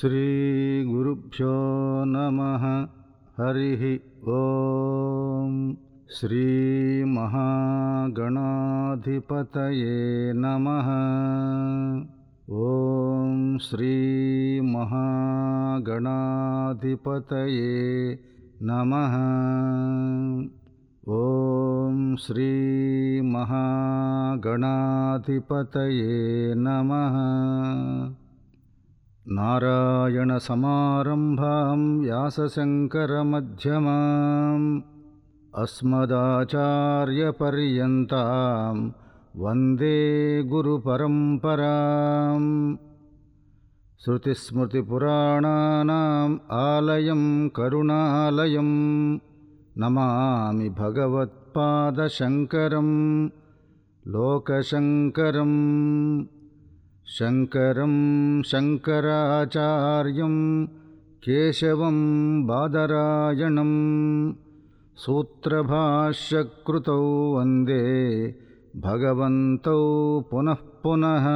श्रीगुरुभ्यो नमः। हरिः ॐ श्रीमहागणाधिपतये नमः। ॐ श्रीमहागणाधिपतये नमः। ॐ श्रीमहागणाधिपतये नमः नारायणसमारम्भां व्यासशङ्करमध्यमाम् अस्मदाचार्यपर्यन्तां वन्दे गुरुपरम्पराम्। श्रुतिस्मृतिपुराणानाम् आलयं करुणालयं नमामि भगवत्पादशङ्करं लोकशङ्करम् शङ्करं शङ्कराचार्यं केशवं बादरायणं सूत्रभाष्यकृतौ वन्दे भगवन्तौ पुनः पुनः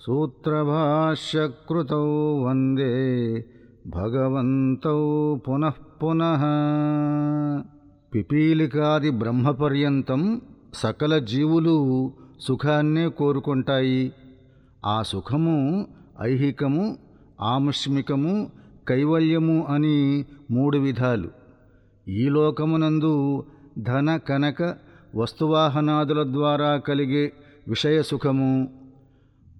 सूत्रभाष्यकृतौ वन्दे भगवन्तौ पुनः पुनः పిపీలికాది బ్రహ్మపర్యంతం సకల జీవులు సుఖాన్నే కోరుకుంటాయి. ఆ సుఖము ఐహికము ఆముష్మికము కైవల్యము అని మూడు విధాలు. ఈ లోకమునందు ధన కనక వస్తువాహనాదుల ద్వారా కలిగే విషయ సుఖము.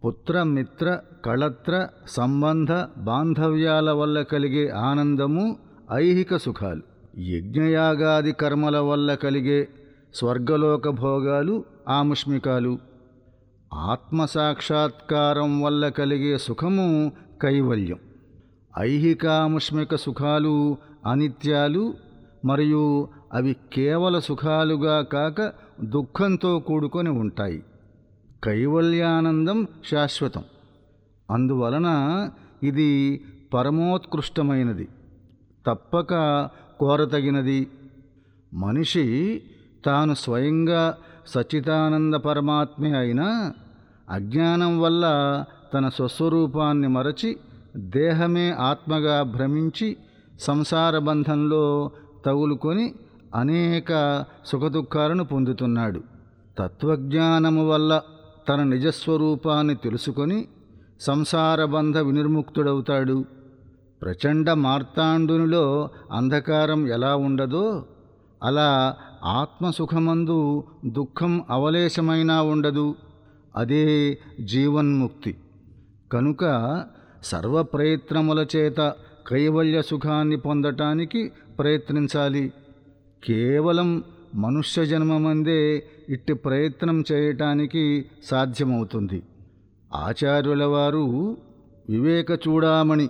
పుత్ర మిత్ర కళత్ర సంబంధ బాంధవ్యాల వల్ల కలిగే ఆనందము ఐహిక సుఖాలు. యజ్ఞయాగాది కర్మల వల్ల కలిగే స్వర్గలోక భోగాలు ఆముష్మికాలు. ఆత్మసాక్షాత్కారం వల్ల కలిగే సుఖము కైవల్యం. ఐహికాముష్మిక సుఖాలు అనిత్యాలు మరియు అవి కేవల సుఖాలుగా కాక దుఃఖంతో కూడుకొని ఉంటాయి. కైవల్యానందం శాశ్వతం. అందువలన ఇది పరమోత్కృష్టమైనది. తప్పక కోరతగినది. మనిషి తాను స్వయంగా సచ్చిదానంద పరమాత్మే అయినా అజ్ఞానం వల్ల తన స్వస్వరూపాన్ని మరచి దేహమే ఆత్మగా భ్రమించి సంసార బంధంలో తగులుకొని అనేక సుఖదుఖాలను పొందుతున్నాడు. తత్వజ్ఞానము వల్ల తన నిజస్వరూపాన్ని తెలుసుకొని సంసారబంధ వినిర్ముక్తుడవుతాడు. ప్రచండ మార్తాండునిలో అంధకారం ఎలా ఉండదో అలా ఆత్మసుఖమందు దుఃఖం అవలేశమైనా ఉండదు. అదే జీవన్ముక్తి. కనుక సర్వ ప్రయత్నముల చేత కైవల్య సుఖాన్ని పొందటానికి ప్రయత్నించాలి. కేవలం మనుష్య జన్మమందే ఇట్టి ప్రయత్నం చేయటానికి సాధ్యమవుతుంది. ఆచార్యుల వారు వివేక చూడామణి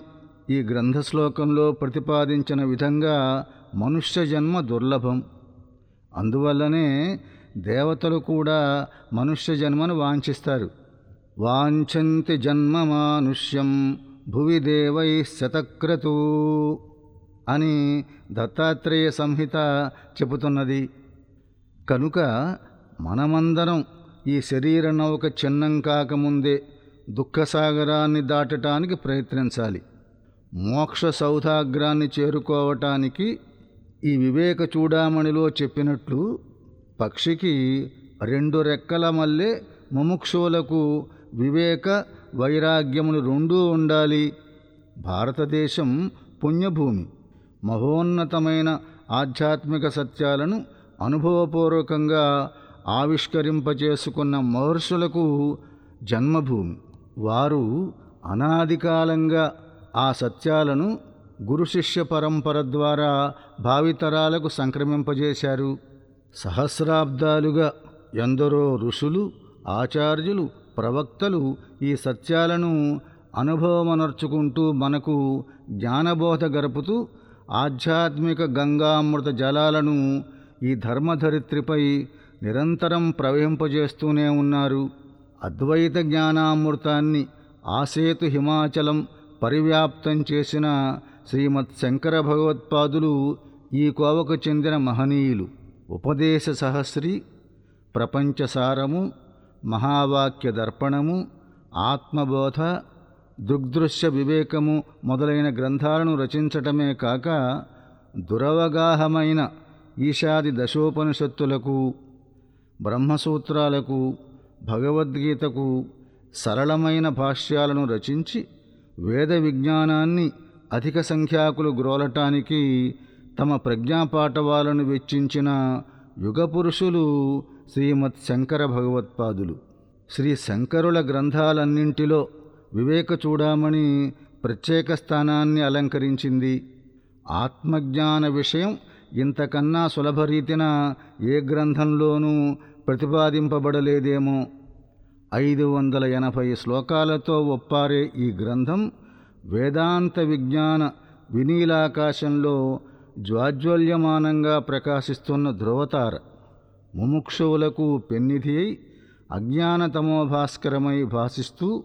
ఈ గ్రంథ శ్లోకంలో ప్రతిపాదించిన విధంగా మనుష్య జన్మ దుర్లభం. అందువల్లనే దేవతలు కూడా మనుష్య జన్మను వాంఛిస్తారు. వాంఛంతి జన్మ మానుష్యం భువి దేవై శతక్రతూ అని దత్తాత్రేయ సంహిత చెబుతున్నది. కనుక మనమందరం ఈ శరీర నౌక చిన్నం కాకముందే దుఃఖసాగరాన్ని దాటటానికి ప్రయత్నించాలి. మోక్ష సౌధాగ్రాన్ని చేరుకోవటానికి ఈ వివేక చూడామణిలో చెప్పినట్లు పక్షికి రెండు రెక్కల మల్లె ముముక్షువులకు వివేక వైరాగ్యములు రెండూ ఉండాలి. భారతదేశం పుణ్యభూమి. మహోన్నతమైన ఆధ్యాత్మిక సత్యాలను అనుభవపూర్వకంగా ఆవిష్కరింపచేసుకున్న మహర్షులకు జన్మభూమి. వారు అనాదికాలంగా ఆ సత్యాలను గురు శిష్య పరంపర ద్వారా భావితరాలకు సంక్రమింపజేశారు. సహస్రాబ్దాలుగా ఎందరో ఋషులు ఆచార్యులు ప్రవక్తలు ఈ సత్యాలను అనుభవమనర్చుకుంటూ మనకు జ్ఞానబోధ గరుపుతూ ఆధ్యాత్మిక గంగామృత జలాలను ఈ ధర్మధరిత్రిపై నిరంతరం ప్రవహింపజేస్తూనే ఉన్నారు. అద్వైత జ్ఞానామృతాన్ని ఆసేతు హిమాచలం పరివ్యాప్తం చేసిన శ్రీమత్ శంకర భగవత్పాదులు ఈ కోవకు చెందిన మహనీయులు. ఉపదేశ సహస్రి ప్రపంచసారము మహావాక్య దర్పణము ఆత్మబోధ దృగ్దృశ్య వివేకము మొదలైన గ్రంథాలను రచించటమే కాక దురవగాహమైన ఈశాది దశోపనిషత్తులకు బ్రహ్మసూత్రాలకు భగవద్గీతకు సరళమైన భాష్యాలను రచించి వేద విజ్ఞానాన్ని అధిక సంఖ్యాకులు గ్రోలటానికి తమ ప్రజ్ఞాపాఠవాలను వెచ్చించిన యుగపురుషులు శ్రీమత్ శంకర భగవత్పాదులు శ్రీ శంకరుల గ్రంథాలన్నింటిలో వివేక చూడామణి ప్రత్యేక స్థానాన్ని అలంకరించింది. ఆత్మజ్ఞాన విషయం ఇంతకన్నా సులభరీతిన ఏ గ్రంథంలోనూ ప్రతిపాదింపబడలేదేమో. ఐదు వందల ఎనభై శ్లోకాలతో ఒప్పారే ఈ గ్రంథం వేదాంత విజ్ఞాన వినీలాకాశంలో జ్వాజ్వల్యమానంగా ప్రకాశిస్తున్న ధ్రువతార ముముక్షువులకు పెన్నిధి అయి అజ్ఞానతమోభాస్కరమై భాసిస్తూ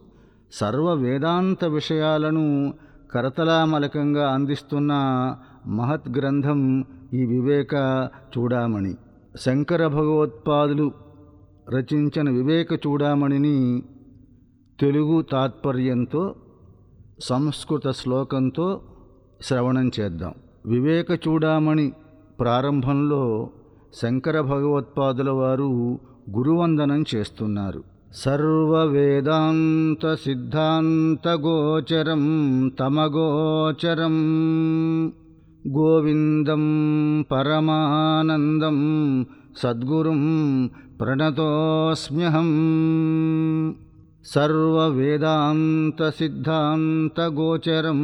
సర్వ వేదాంత విషయాలను కరతలామలకంగా అందిస్తున్న మహత్ గ్రంథం ఈ వివేక చూడామణి. శంకర భగవత్పాదులు రచించిన వివేక చూడామణిని తెలుగు తాత్పర్యంతో సంస్కృత శ్లోకంతో శ్రవణం చేద్దాం. వివేక చూడామణి ప్రారంభంలో శంకర భగవత్పాదుల వారు గురువందనం చేస్తున్నారు. సర్వవేదాంత సిద్ధాంత గోచరం తమగోచరం. గోవిందం పరమానందం సద్గురుం ప్రణతోస్మ్యహం. సర్వవేదాంత సిద్ధాంత గోచరం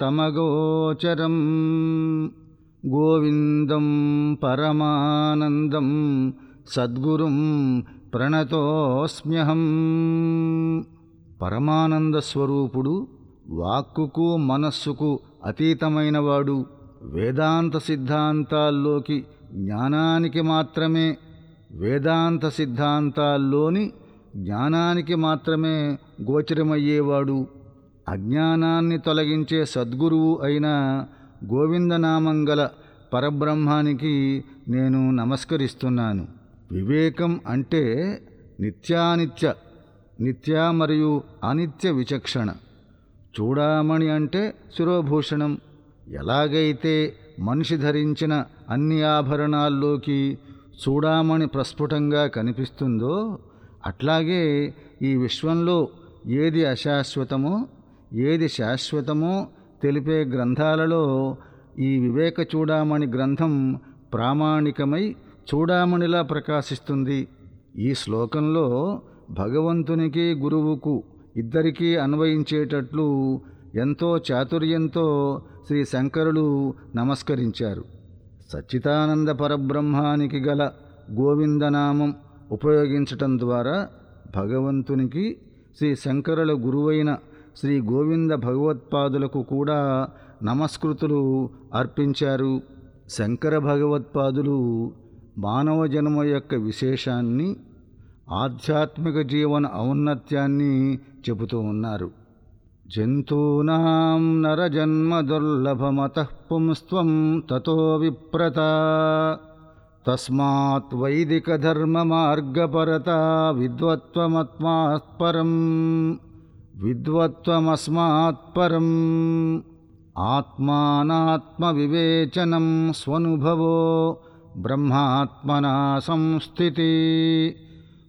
తమగోచరం. గోవిందం పరమానందం సద్గురుం ప్రణతోస్మ్యహం. పరమానంద స్వరూపుడు వాక్కుకు మనస్సుకు అతీతమైనవాడు వేదాంత సిద్ధాంతాల్లోకి జ్ఞానానికి మాత్రమే వేదాంత సిద్ధాంతాల్లోని జ్ఞానానికి మాత్రమే గోచరమయ్యేవాడు. అజ్ఞానాన్ని తొలగించే సద్గురువు అయిన గోవిందనామంగల పరబ్రహ్మానికి నేను నమస్కరిస్తున్నాను. వివేకం అంటే నిత్యానిత్య నిత్య మరియు అనిత్య విచక్షణ. చూడామణి అంటే శిరోభూషణం. ఎలాగైతే మనిషి ధరించిన అన్ని ఆభరణాల్లోకి చూడామణి ప్రస్ఫుటంగా కనిపిస్తుందో అట్లాగే ఈ విశ్వంలో ఏది అశాశ్వతమో ఏది శాశ్వతమో తెలిపే గ్రంథాలలో ఈ వివేక చూడామణి గ్రంథం ప్రామాణికమై చూడామణిలా ప్రకాశిస్తుంది. ఈ శ్లోకంలో భగవంతునికి గురువుకు ఇద్దరికీ అన్వయించేటట్లు ఎంతో చాతుర్యంతో శ్రీ శంకరులు నమస్కరించారు. సచ్చిదానంద పరబ్రహ్మానికి గల గోవిందనామం. ఉపయోగించటం ద్వారా భగవంతునికి శ్రీ శంకరుల గురువైన శ్రీ గోవింద భగవత్పాదులకు కూడా నమస్కృతులు అర్పించారు. శంకర భగవత్పాదులు మానవ జన్మ యొక్క విశేషాన్ని ఆధ్యాత్మిక జీవన ఔన్నత్యాన్ని చెబుతూ ఉన్నారు. జంతూనాం నరజన్మ దుర్లభమత పుంస్త్వం తతో విప్రత तस्मात् वैदिकधर्ममार्गपरता विद्वत्त्वमत्मात्परम् विद्वत्त्वमस्मात्परम् आत्मानात्मविवेचनं स्वनुभवो ब्रह्मात्मना संस्थिति।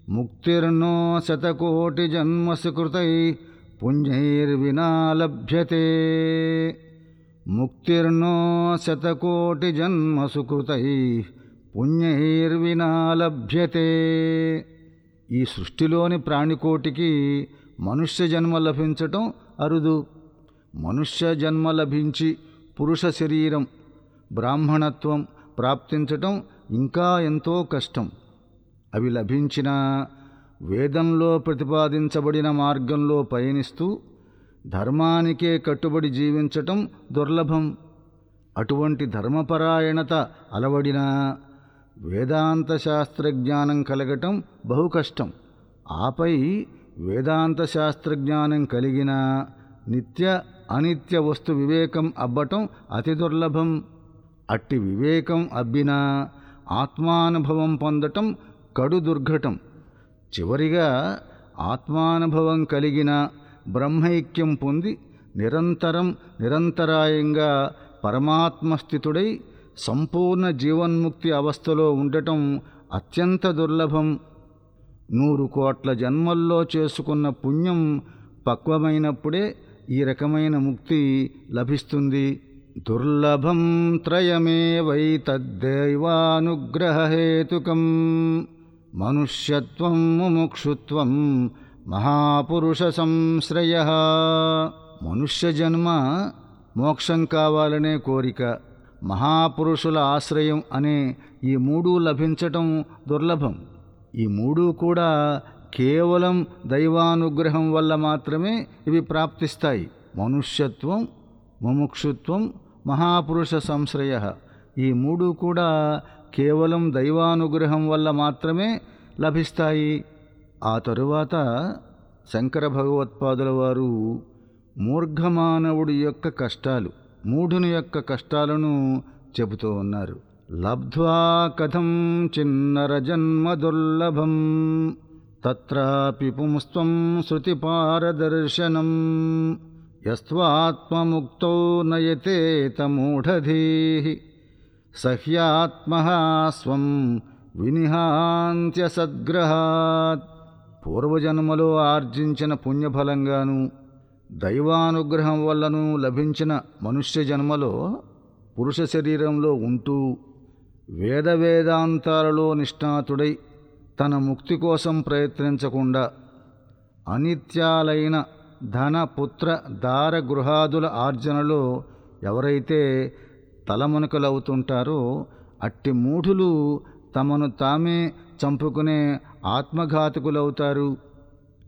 मुक्तिर्नो शतकोटिजन्मसु कृतै पुञ्जैर्विना लभ्यते। मुक्तिर्नो शतकोटिजन्मसु कृतैः పుణ్యైర్వినా లభ్యతే ఈ సృష్టిలోని ప్రాణికోటికి మనుష్య జన్మ లభించటం అరుదు. మనుష్య జన్మ లభించి పురుష శరీరం బ్రాహ్మణత్వం ప్రాప్తించటం ఇంకా ఎంతో కష్టం. అవి లభించిన వేదంలో ప్రతిపాదించబడిన మార్గంలో పయనిస్తూ ధర్మానికే కట్టుబడి జీవించటం దుర్లభం. అటువంటి ధర్మపరాయణత అలవడిన వేదాంత శాస్త్రజ్ఞానం కలగటం బహు కష్టం. ఆపై వేదాంత శాస్త్రజ్ఞానం కలిగిన నిత్య అనిత్య వస్తు వివేకం అబ్బటం అతి దుర్లభం. అట్టి వివేకం అబ్బినా ఆత్మానుభవం పొందటం కడు దుర్ఘటం. చివరిగా ఆత్మానుభవం కలిగిన బ్రహ్మైక్యం పొంది నిరంతరం నిరంతరాయంగా పరమాత్మస్థితుడై సంపూర్ణ జీవన్ముక్తి అవస్థలో ఉండటం అత్యంత దుర్లభం. నూరు కోట్ల జన్మల్లో చేసుకున్న పుణ్యం పక్వమైనప్పుడే ఈ రకమైన ముక్తి లభిస్తుంది. దుర్లభం త్రయమే వై తద్దైవానుగ్రహేతుకం మనుష్యత్వం ముముక్షుత్వం మహాపురుష సంశ్రయ. మనుష్య జన్మ మోక్షం కావాలనే కోరిక. మహాపురుషుల ఆశ్రయం అనే ఈ మూడు లభించటం దుర్లభం. ఈ మూడు కూడా కేవలం దైవానుగ్రహం వల్ల మాత్రమే ఇవి ప్రాప్తిస్తాయి. మనుష్యత్వం ముముక్షుత్వం మహాపురుష సంశ్రయ. ఈ మూడు కూడా కేవలం దైవానుగ్రహం వల్ల మాత్రమే లభిస్తాయి. ఆ తరువాత శంకర భగవత్పాదుల వారు మూర్ఘమానవుడి యొక్క కష్టాలు. మూఢుని యొక్క కష్టాలను చెబుతూ ఉన్నారు. లబ్ధ్వా కథం చిన్నర జన్మ దుర్లభం తత్రాపి పుంస్త్వం శృతిపారదర్శనం యస్వాత్మముక్తో నయతే తమూఢధీ సహ్యాత్మ స్వం వినిహాంత్య సద్గ్రహాత్. పూర్వజన్మలో ఆర్జించిన పుణ్యఫలంగాను దైవానుగ్రహం వల్లను లభించిన మనుష్య జన్మలో పురుష శరీరంలో ఉంటూ వేద వేదాంతాలలో నిష్ణాతుడై తన ముక్తి కోసం ప్రయత్నించకుండా అనిత్యాలైన ధన పుత్ర దార గృహాదుల ఆర్జనలో ఎవరైతే తలమునకలవుతుంటారో అట్టి మూఢులు తమను తామే చంపుకునే ఆత్మఘాతకులవుతారు.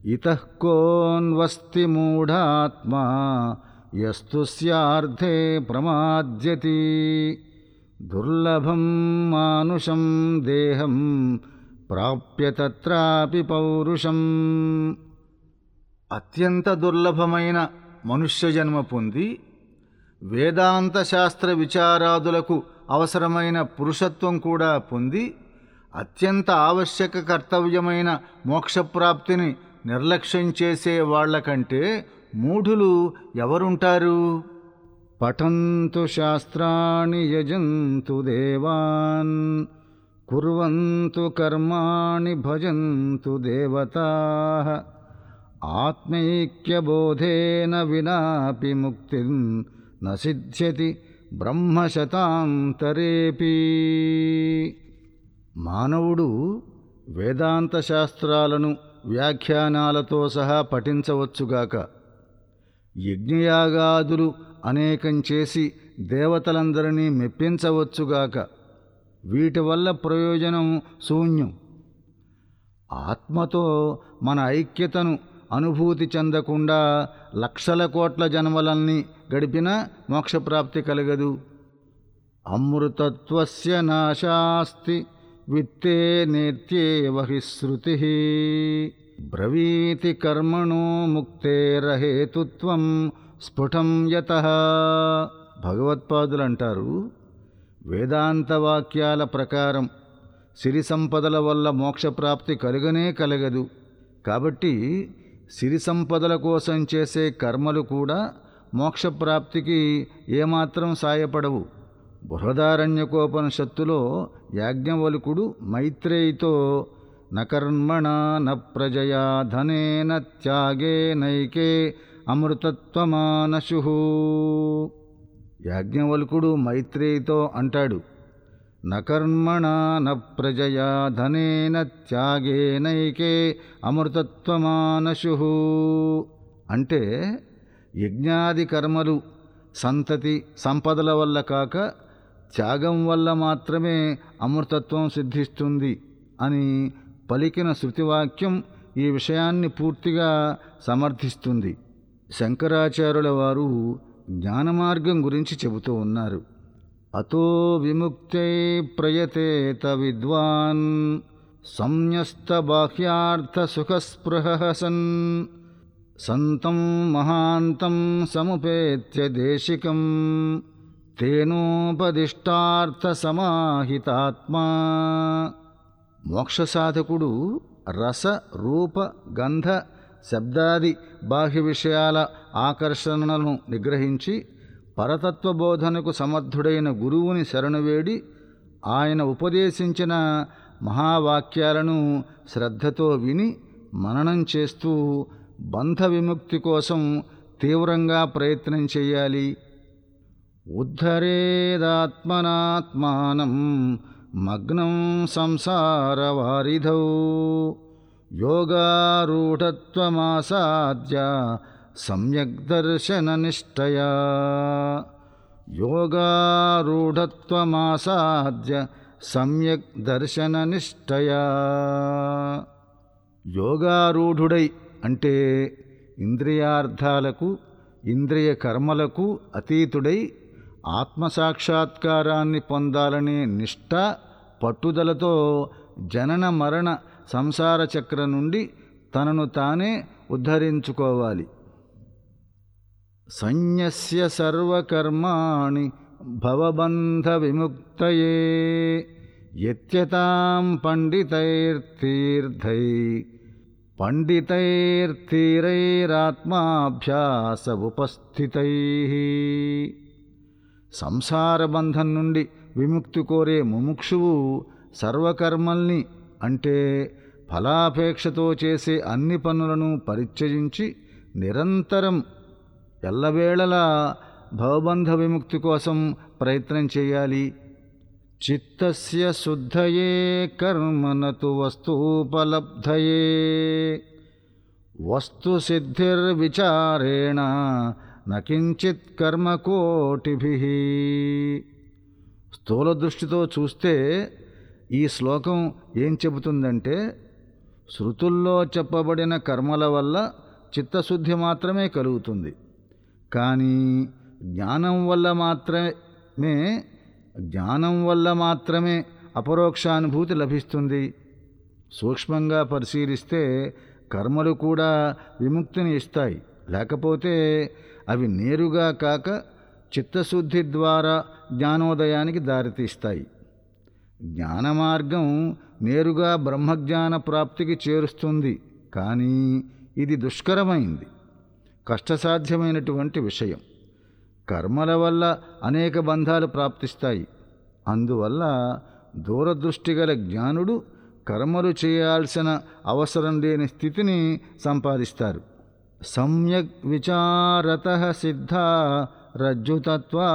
ఇతఃకోన్వస్తి మూఢాత్మా యస్తు స్యార్థే ప్రమాద్యతి. దుర్లభం మానుషం దేహం ప్రాప్యతత్రాపి పౌరుషం. అత్యంత దుర్లభమైన మనుష్య జన్మ పొంది వేదాంత శాస్త్ర విచారాదులకు అవసరమైన పురుషత్వం కూడా పొంది అత్యంత ఆవశ్యక కర్తవ్యమైన మోక్షప్రాప్తిని నిర్లక్ష్యం చేసే వాళ్ళకంటే మూఢులు ఎవరుంటారు? పఠంతు శాస్త్రాణి యజంతు దేవాన్ కుర్వంతు కర్మాణి భజంతు దేవతా. ఆత్మైక్యబోధేన వినాపి ముక్తిం న బ్రహ్మశతాంతరేపీ. మానవుడు వేదాంత శాస్త్రాలను వ్యాఖ్యానాలతో సహా పఠించవచ్చుగాక యజ్ఞయాగాదులు అనేకం చేసి దేవతలందరినీ మెప్పించవచ్చుగాక వీటి వల్ల ప్రయోజనం శూన్యం. ఆత్మతో మన ఐక్యతను అనుభూతి చెందకుండా లక్షల కోట్ల జన్మలన్నీ గడిపినా మోక్షప్రాప్తి కలగదు. అమృతత్వస్య నాశాస్తి. విత్తే నేత్యేవ హి శృతి బ్రవీతి కర్మణో ముక్తేరహేతుత్వం స్ఫుటం యత భగవత్పాదులు అంటారు వేదాంత వాక్యాల ప్రకారం సిరి సంపదల వల్ల మోక్షప్రాప్తి కలుగనే కలగదు. కాబట్టి సిరి సంపదల కోసం చేసే కర్మలు కూడా మోక్షప్రాప్తికి ఏమాత్రం సాయపడవు. బృహదారణ్యకోపనిషత్తులో యాజ్ఞవల్కుడు మైత్రేయితో నకర్మణ న ప్రజయా ధనేన త్యాగేనైకే అమృతత్వమానశు. యాజ్ఞవల్కుడు మైత్రేయితో అంటాడు నకర్మణ న ప్రజయా ధనేన త్యాగేనైకే అమృతత్వమానశు. అంటే యజ్ఞాది కర్మలు సంతతి సంపదల వల్ల కాక త్యాగం వల్ల మాత్రమే అమృతత్వం సిద్ధిస్తుంది అని పలికిన శృతివాక్యం ఈ విషయాన్ని పూర్తిగా సమర్థిస్తుంది. శంకరాచార్యుల వారు జ్ఞానమార్గం గురించి చెబుతూ ఉన్నారు. అతో విముక్తై ప్రయతేత విద్వాన్ సంయస్త బాహ్యార్థ సుఖస్పృహ సన్ సంతం మహాంతం సముపేత్య దేశికం తేనోపదిష్టార్థసమాహితాత్మా. మోక్షసాధకుడు మోక్ష సాధకుడు రస రూప గంధ శబ్దాది బాహ్య విషయాల ఆకర్షణలను నిగ్రహించి పరతత్వ బోధనకు సమర్థుడైన గురువుని శరణువేడి ఆయన ఉపదేశించిన మహావాక్యాలను శ్రద్ధతో విని మననం చేస్తూ బంధ విముక్తి కోసం తీవ్రంగా ప్రయత్నం చేయాలి. ఉద్ధరేదాత్మనాత్మానం మగ్నం సంసారవారిధౌ. యోగారూఢత్వమాసాద్య సమ్యక్ దర్శననిష్టయా యోగారూఢత్వమాసాద్య సమ్యక్ దర్శననిష్టయా యోగారూఢుడై అంటే ఇంద్రియార్థాలకు ఇంద్రియ కర్మలకు అతీతుడై ఆత్మసాక్షాత్కారాన్ని పొందాలనే నిష్ట పట్టుదలతో జనన మరణ సంసార చక్ర నుండి తనను తానే ఉద్ధరించుకోవాలి. సంన్యస్య సర్వకర్మాణి భవబంధ విముక్తయే ఎత్యతాం పండితైర్తీర్థై పండితైర్తీరైరాత్మాభ్యాస ఉపస్థితై సంసార బంధం నుండి విముక్తి కోరే ముముక్షువు సర్వకర్మల్ని అంటే ఫలాపేక్షతో చేసే అన్ని పనులను పరిత్యజించి నిరంతరం ఎల్లవేళలా భవబంధ విముక్తి కోసం ప్రయత్నం చేయాలి. చిత్తస్య శుద్ధయే కర్మనతు వస్తూపలబ్ధయే వస్తుసిద్ధిర్విచారేణ నకించిత్ కర్మకోటిభి స్థూల దృష్టితో చూస్తే ఈ శ్లోకం ఏం చెబుతుందంటే శృతుల్లో చెప్పబడిన కర్మల వల్ల చిత్తశుద్ధి మాత్రమే కలుగుతుంది. కానీ జ్ఞానం వల్ల మాత్రమే జ్ఞానం వల్ల మాత్రమే అపరోక్షానుభూతి లభిస్తుంది. సూక్ష్మంగా పరిశీలిస్తే కర్మలు కూడా విముక్తిని ఇస్తాయి. లేకపోతే అవి నేరుగా కాక చిత్తశుద్ధి ద్వారా జ్ఞానోదయానికి దారితీస్తాయి. జ్ఞాన మార్గం నేరుగా బ్రహ్మజ్ఞాన ప్రాప్తికి చేరుస్తుంది. కానీ ఇది దుష్కరమైంది. కష్టసాధ్యమైనటువంటి విషయం. కర్మల వల్ల అనేక బంధాలు ప్రాప్తిస్తాయి. అందువల్ల దూరదృష్టి గల జ్ఞానుడు కర్మలు చేయాల్సిన అవసరం లేని స్థితిని సంపాదిస్తారు. సమ్యక్ విచారత సిద్ధ రజ్జుతత్వావధారణ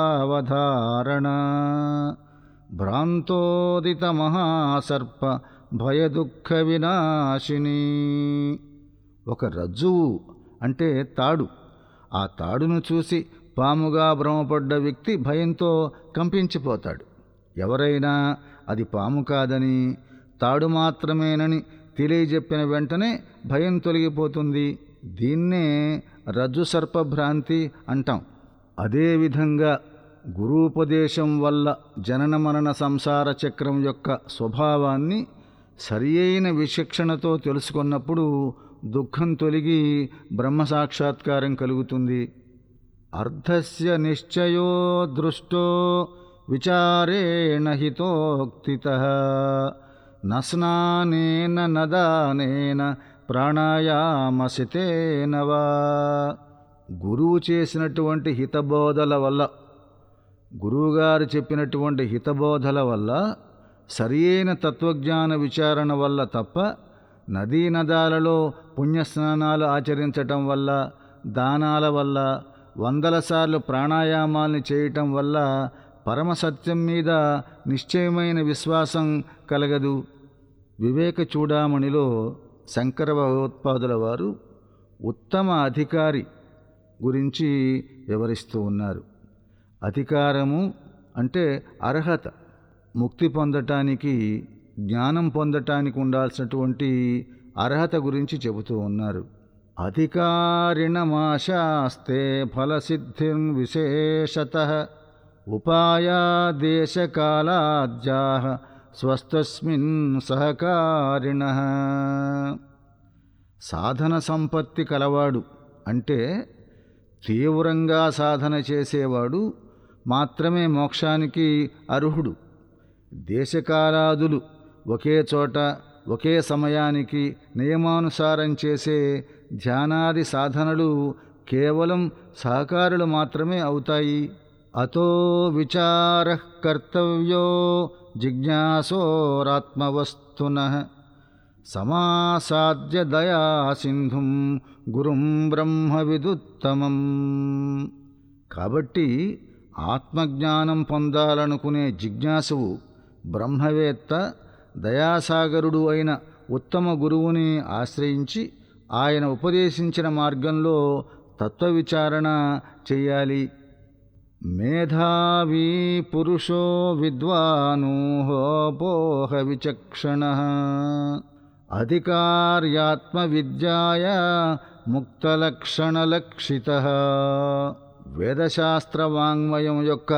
భ్రాంతోదిత మహాసర్ప భయదుఃఖ వినాశిని ఒక రజ్జువు అంటే తాడు. ఆ తాడును చూసి పాముగా భ్రమపడ్డ వ్యక్తి భయంతో కంపించిపోతాడు. ఎవరైనా అది పాము కాదని తాడు మాత్రమేనని తెలియజెప్పిన వెంటనే భయం తొలగిపోతుంది. దీన్నే రజ్జు సర్పభ్రాంతి అంటాం అదేవిధంగా గురూపదేశం వల్ల జనన మరణ సంసార చక్రం యొక్క స్వభావాన్ని సరియైన విచక్షణతో తెలుసుకున్నప్పుడు దుఃఖం తొలగి బ్రహ్మ సాక్షాత్కారం కలుగుతుంది. అర్ధస్య నిశ్చయో దృష్టో విచారేణ హితోక్తిత. నస్నానేన నదానేన ప్రాణాయామసితేనవా గురువు చేసినటువంటి హితబోధల వల్ల గురువుగారు చెప్పినటువంటి హితబోధల వల్ల సరియైన తత్వజ్ఞాన విచారణ వల్ల తప్ప నదీ నదాలలో పుణ్యస్నానాలు ఆచరించటం వల్ల దానాల వల్ల వందల సార్లు ప్రాణాయామాల్ని చేయటం వల్ల పరమసత్యం మీద నిశ్చయమైన విశ్వాసం కలగదు. వివేక చూడామణిలో శంకర భగవత్పాదుల వారు ఉత్తమ అధికారి గురించి వివరిస్తూ ఉన్నారు. అధికారము అంటే అర్హత ముక్తి పొందటానికి జ్ఞానం పొందటానికి ఉండాల్సినటువంటి అర్హత గురించి చెబుతూ ఉన్నారు. అధికారిణమాశాస్తే ఫలసిద్ధిం విశేషత ఉపాయా దేశకాలాద్యా స్వస్తస్మిన్ సహకారిణ. సాధన సంపత్తి కలవాడు అంటే తీవ్రంగా సాధన చేసేవాడు మాత్రమే మోక్షానికి అర్హుడు. దేశకాలాదులు ఒకే చోట ఒకే సమయానికి నియమానుసారం చేసే ధ్యానాది సాధనలు కేవలం సహకారులు మాత్రమే అవుతాయి. అతో విచార కర్తవ్యో జిజ్ఞాసోరాత్మవస్తున సమాసాద్య దయా సింధుం గురుం బ్రహ్మ విదుత్తమం. కాబట్టి ఆత్మజ్ఞానం పొందాలనుకునే జిజ్ఞాసువు బ్రహ్మవేత్త దయాసాగరుడు అయిన ఉత్తమ గురువుని ఆశ్రయించి ఆయన ఉపదేశించిన మార్గంలో తత్వవిచారణ చేయాలి. మేధావీ పురుషో విద్వానూహోపోహ విచక్షణ అధికార్యాత్మ విద్యాయ ముక్తలక్షణలక్షిత వేదశాస్త్ర వాంగ్మయం యొక్క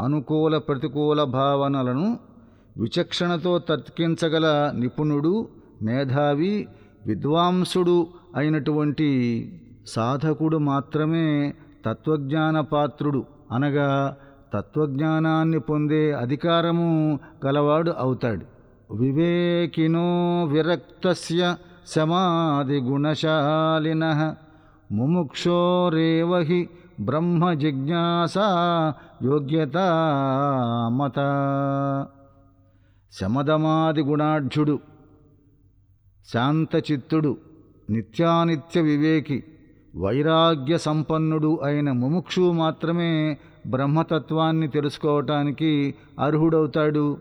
అనుకూల ప్రతికూల భావనలను విచక్షణతో తర్కించగల నిపుణుడు మేధావి విద్వాంసుడు అయినటువంటి సాధకుడు మాత్రమే తత్వజ్ఞాన పాత్రుడు అనగా తత్వజ్ఞానాన్ని పొందే అధికారము గలవాడు అవుతాడు. వివేకినో విరక్తస్య సమాధి గుణశాలిన. ముముక్షోరేవహి బ్రహ్మ జిజ్ఞాస యోగ్యత మత. శమదమాది గుణాఢ్యుడు శాంతచిత్తుడు నిత్యానిత్య వివేకి వైరాగ్య సంపన్నుడు అయిన ముముక్షు మాత్రమే బ్రహ్మతత్వాన్ని తెలుసుకోవటానికి అర్హుడవుతాడు.